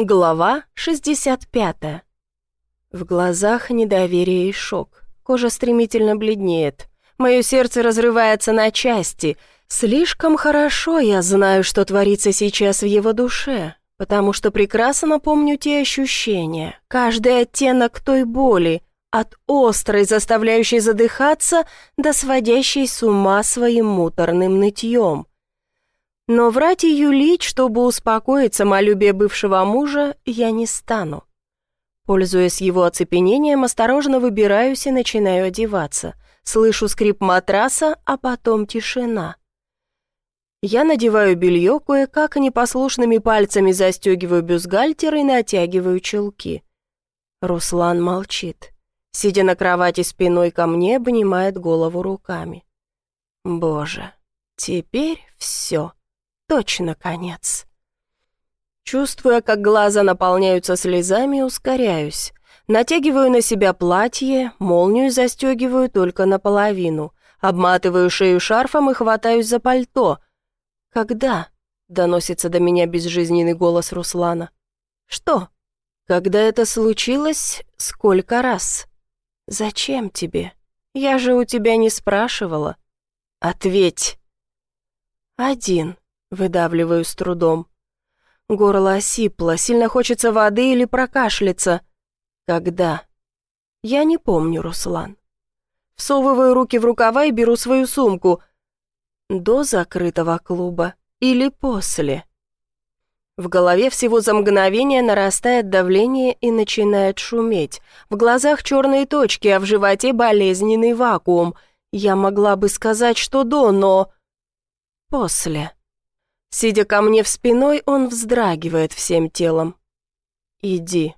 Глава 65. В глазах недоверие и шок. Кожа стремительно бледнеет. Мое сердце разрывается на части. Слишком хорошо я знаю, что творится сейчас в его душе, потому что прекрасно помню те ощущения, каждый оттенок той боли, от острой, заставляющей задыхаться, до сводящей с ума своим муторным нытьем. Но врать и юлить, чтобы успокоить самолюбие бывшего мужа, я не стану. Пользуясь его оцепенением, осторожно выбираюсь и начинаю одеваться. Слышу скрип матраса, а потом тишина. Я надеваю белье, кое-как непослушными пальцами застегиваю бюстгальтер и натягиваю чулки. Руслан молчит. Сидя на кровати спиной ко мне, обнимает голову руками. Боже, теперь все точно конец. Чувствуя, как глаза наполняются слезами, ускоряюсь. Натягиваю на себя платье, молнию застегиваю только наполовину. Обматываю шею шарфом и хватаюсь за пальто. «Когда?» — доносится до меня безжизненный голос Руслана. «Что?» «Когда это случилось? Сколько раз?» «Зачем тебе? Я же у тебя не спрашивала». «Ответь!» «Один», Выдавливаю с трудом. Горло осипло, сильно хочется воды или прокашляться. Когда? Я не помню, Руслан. Всовываю руки в рукава и беру свою сумку. До закрытого клуба или после? В голове всего за мгновение нарастает давление и начинает шуметь. В глазах черные точки, а в животе болезненный вакуум. Я могла бы сказать, что до, но... После. Сидя ко мне в спиной, он вздрагивает всем телом. «Иди».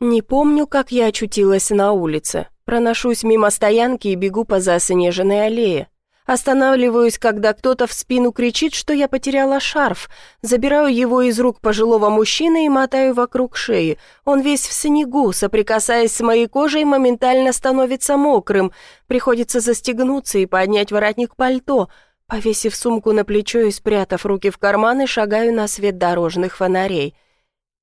Не помню, как я очутилась на улице. Проношусь мимо стоянки и бегу по заснеженной аллее. Останавливаюсь, когда кто-то в спину кричит, что я потеряла шарф. Забираю его из рук пожилого мужчины и мотаю вокруг шеи. Он весь в снегу, соприкасаясь с моей кожей, моментально становится мокрым. Приходится застегнуться и поднять воротник пальто — Повесив сумку на плечо и спрятав руки в карманы, шагаю на свет дорожных фонарей.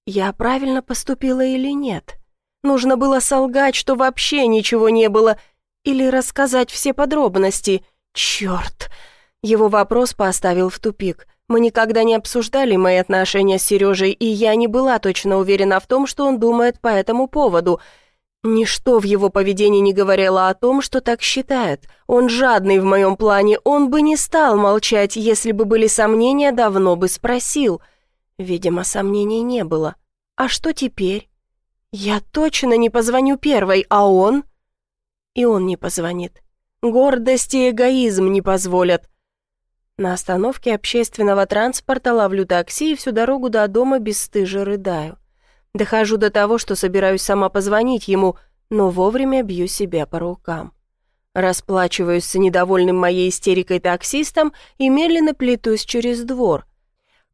Я правильно поступила или нет? Нужно было солгать, что вообще ничего не было, или рассказать все подробности. Черт! Его вопрос поставил в тупик. Мы никогда не обсуждали мои отношения с Сережей, и я не была точно уверена в том, что он думает по этому поводу — Ничто в его поведении не говорило о том, что так считает. Он жадный в моем плане, он бы не стал молчать, если бы были сомнения, давно бы спросил. Видимо, сомнений не было. А что теперь? Я точно не позвоню первой, а он? И он не позвонит. Гордость и эгоизм не позволят. На остановке общественного транспорта ловлю такси и всю дорогу до дома бесстыже рыдаю. Дохожу до того, что собираюсь сама позвонить ему, но вовремя бью себя по рукам. Расплачиваюсь с недовольным моей истерикой таксистом и медленно плетусь через двор.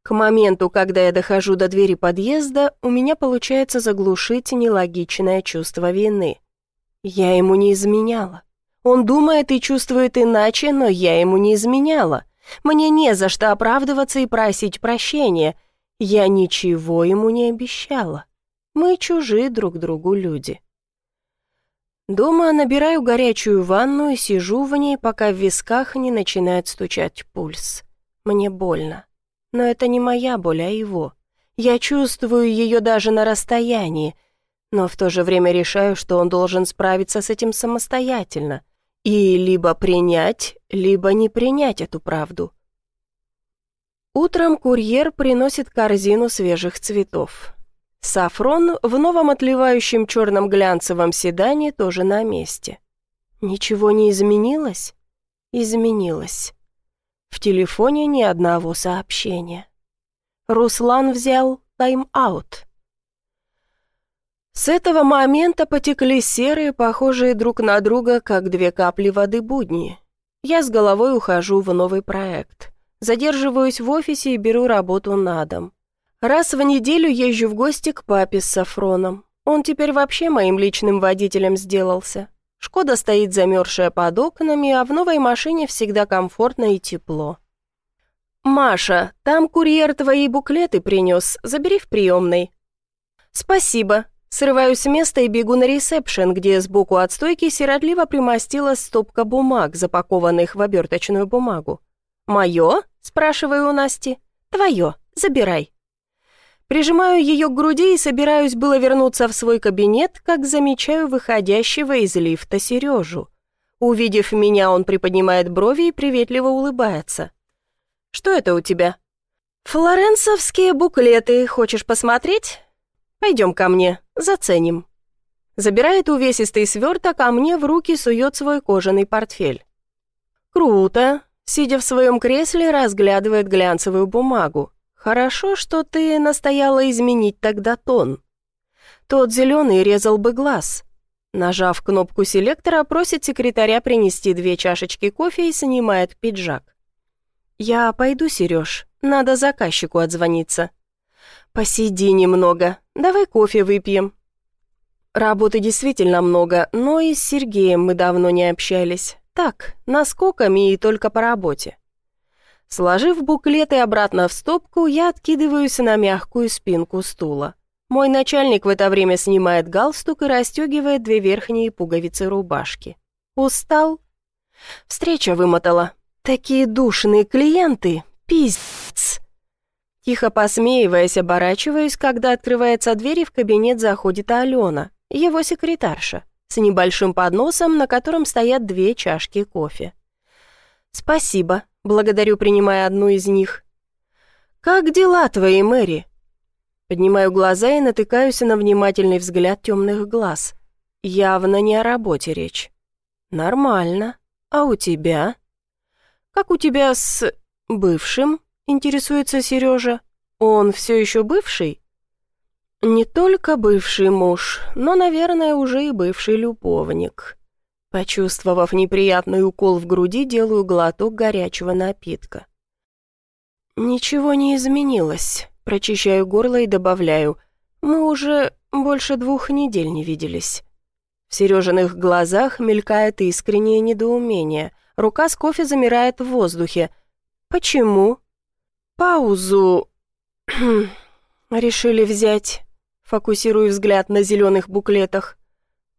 К моменту, когда я дохожу до двери подъезда, у меня получается заглушить нелогичное чувство вины. Я ему не изменяла. Он думает и чувствует иначе, но я ему не изменяла. Мне не за что оправдываться и просить прощения. Я ничего ему не обещала. Мы чужие друг другу люди. Дома набираю горячую ванну и сижу в ней, пока в висках не начинает стучать пульс. Мне больно. Но это не моя боль, а его. Я чувствую ее даже на расстоянии, но в то же время решаю, что он должен справиться с этим самостоятельно и либо принять, либо не принять эту правду. Утром курьер приносит корзину свежих цветов. Сафрон в новом отливающем черном глянцевом седане тоже на месте. Ничего не изменилось? Изменилось. В телефоне ни одного сообщения. Руслан взял тайм-аут. С этого момента потекли серые, похожие друг на друга, как две капли воды будни. Я с головой ухожу в новый проект. Задерживаюсь в офисе и беру работу на дом. Раз в неделю езжу в гости к папе с Сафроном. Он теперь вообще моим личным водителем сделался. Шкода стоит замерзшая под окнами, а в новой машине всегда комфортно и тепло. «Маша, там курьер твои буклеты принес, забери в приемной». «Спасибо». Срываюсь с места и бегу на ресепшн, где сбоку от стойки сиротливо примостилась стопка бумаг, запакованных в оберточную бумагу. «Мое?» – спрашиваю у Насти. «Твое. Забирай». Прижимаю ее к груди и собираюсь было вернуться в свой кабинет, как замечаю выходящего из лифта Сережу. Увидев меня, он приподнимает брови и приветливо улыбается. «Что это у тебя?» «Флоренсовские буклеты. Хочешь посмотреть?» «Пойдем ко мне, заценим». Забирает увесистый сверток, а мне в руки сует свой кожаный портфель. «Круто!» Сидя в своем кресле, разглядывает глянцевую бумагу. «Хорошо, что ты настояла изменить тогда тон. Тот зеленый резал бы глаз». Нажав кнопку селектора, просит секретаря принести две чашечки кофе и снимает пиджак. «Я пойду, Сереж, надо заказчику отзвониться». «Посиди немного, давай кофе выпьем». Работы действительно много, но и с Сергеем мы давно не общались. Так, наскоками и только по работе. Сложив буклеты обратно в стопку, я откидываюсь на мягкую спинку стула. Мой начальник в это время снимает галстук и расстегивает две верхние пуговицы рубашки. Устал? Встреча вымотала. Такие душные клиенты. Пиздец. Тихо посмеиваясь, оборачиваюсь, когда открывается дверь и в кабинет заходит Алена, его секретарша, с небольшим подносом, на котором стоят две чашки кофе. «Спасибо», — благодарю, принимая одну из них. «Как дела твои, Мэри?» Поднимаю глаза и натыкаюсь на внимательный взгляд темных глаз. Явно не о работе речь. «Нормально. А у тебя?» «Как у тебя с... бывшим?» интересуется Сережа. «Он все еще бывший?» «Не только бывший муж, но, наверное, уже и бывший любовник». Почувствовав неприятный укол в груди, делаю глоток горячего напитка. «Ничего не изменилось», — прочищаю горло и добавляю. «Мы уже больше двух недель не виделись». В Сережиных глазах мелькает искреннее недоумение. Рука с кофе замирает в воздухе. «Почему?» Паузу решили взять, фокусирую взгляд на зеленых буклетах.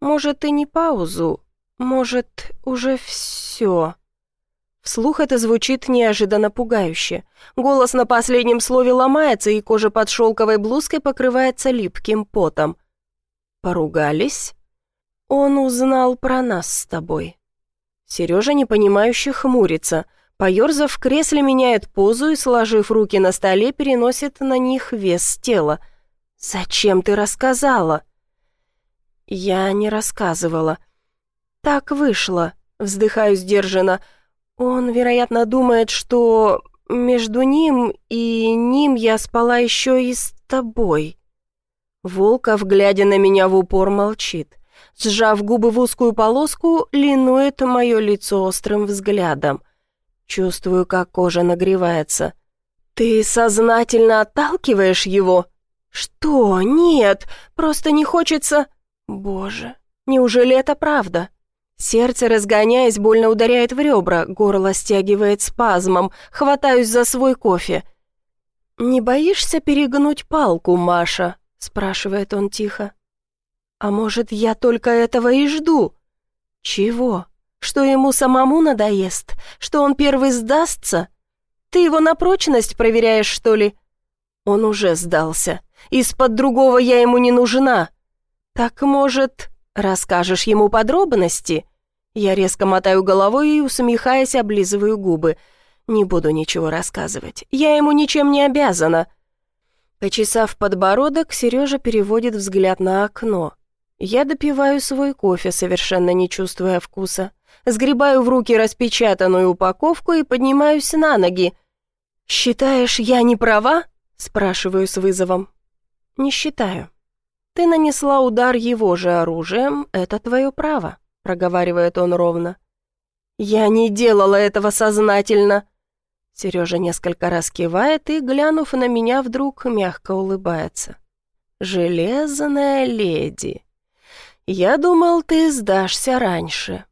Может, и не паузу, может, уже все. Вслух это звучит неожиданно пугающе. Голос на последнем слове ломается, и кожа под шелковой блузкой покрывается липким потом. Поругались? Он узнал про нас с тобой. Сережа непонимающе хмурится — Поерзав в кресле, меняет позу и, сложив руки на столе, переносит на них вес тела. «Зачем ты рассказала?» «Я не рассказывала. Так вышло», — вздыхаю сдержанно. «Он, вероятно, думает, что между ним и ним я спала еще и с тобой». Волков, глядя на меня в упор, молчит. Сжав губы в узкую полоску, линует мое лицо острым взглядом. Чувствую, как кожа нагревается. «Ты сознательно отталкиваешь его?» «Что? Нет, просто не хочется...» «Боже, неужели это правда?» Сердце, разгоняясь, больно ударяет в ребра, горло стягивает спазмом, хватаюсь за свой кофе. «Не боишься перегнуть палку, Маша?» — спрашивает он тихо. «А может, я только этого и жду?» «Чего?» Что ему самому надоест? Что он первый сдастся? Ты его на прочность проверяешь, что ли? Он уже сдался. Из-под другого я ему не нужна. Так, может, расскажешь ему подробности?» Я резко мотаю головой и, усмехаясь, облизываю губы. «Не буду ничего рассказывать. Я ему ничем не обязана». Почесав подбородок, Сережа переводит взгляд на окно. Я допиваю свой кофе, совершенно не чувствуя вкуса сгребаю в руки распечатанную упаковку и поднимаюсь на ноги. «Считаешь, я не права?» – спрашиваю с вызовом. «Не считаю. Ты нанесла удар его же оружием, это твое право», – проговаривает он ровно. «Я не делала этого сознательно». Сережа несколько раз кивает и, глянув на меня, вдруг мягко улыбается. «Железная леди, я думал, ты сдашься раньше».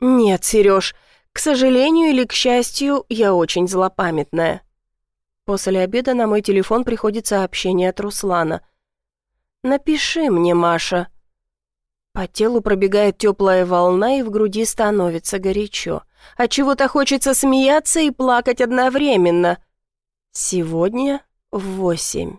«Нет, Сереж, к сожалению или к счастью, я очень злопамятная». После обеда на мой телефон приходит сообщение от Руслана. Напиши мне, Маша». По телу пробегает теплая волна, и в груди становится горячо. А чего-то хочется смеяться и плакать одновременно. Сегодня в восемь.